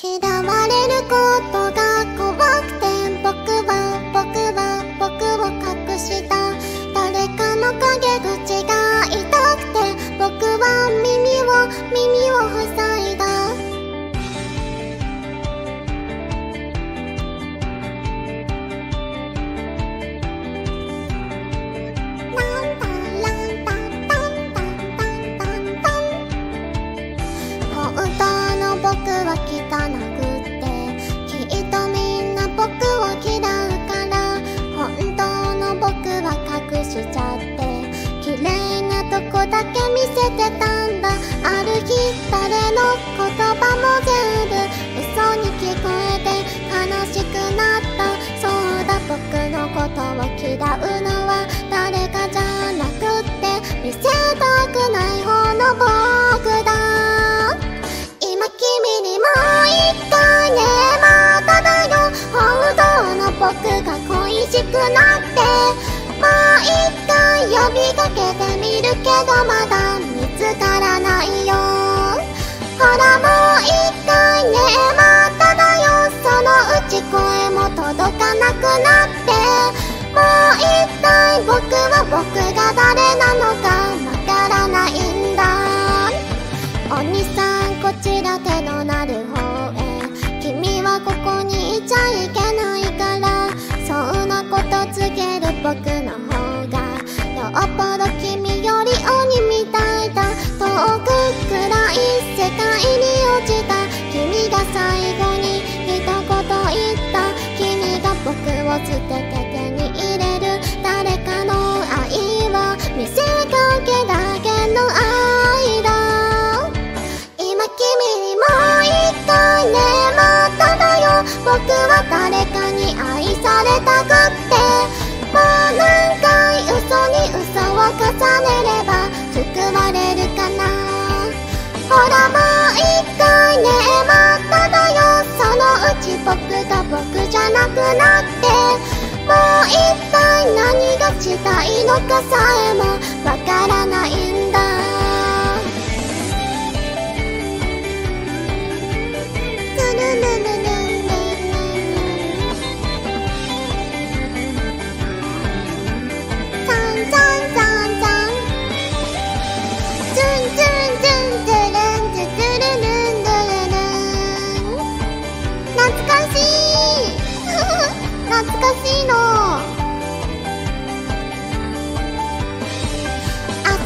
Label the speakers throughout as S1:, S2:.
S1: 嫌われることけてたんだある日誰の言葉も全部嘘に聞こえて悲しくなった。そうだ僕のことを嫌うのは誰かじゃなくって見せたくない方の僕だ。今君にもう一回ねまただよ。本当の僕が恋しくなってもう一回呼びかけてみるけどまだ見つからないよ。ほらもう一回ねまただよ。そのうち声も届かなくなって君より鬼みたいだ。遠く暗い世界に落ちた。君が最後に一言言った。君が僕を捨てて重ねれば救われるかな。ほらもう一回ねまただよ。そのうち僕が僕じゃなくなって。もう一体何がしたいのかさえもわからないん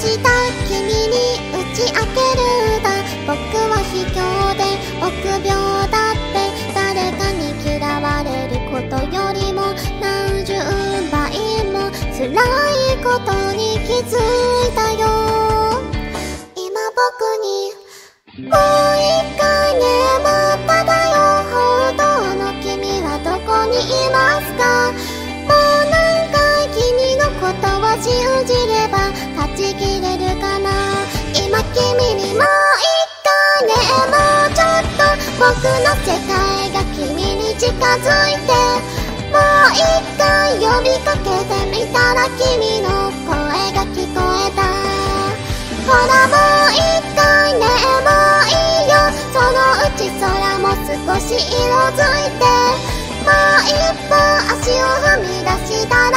S1: 明日君に打ち明けるだ。僕は卑怯で臆病だって。誰かに嫌われることよりも何十倍も。辛いことに気づいたよ。今僕にもう一回ねまただよ。本当の君はどこにいますか？信じれば断ち切れるかな。今君にもう一回ねもうちょっと僕の世界が君に近づいて。もう一回呼びかけてみたら君の声が聞こえた。ほらもう一回ねもういいよ。そのうち空も少し色づいて。もう一歩足を踏み出したら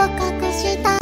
S1: を隠した